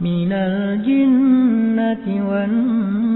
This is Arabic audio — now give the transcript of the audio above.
من الجنة والنار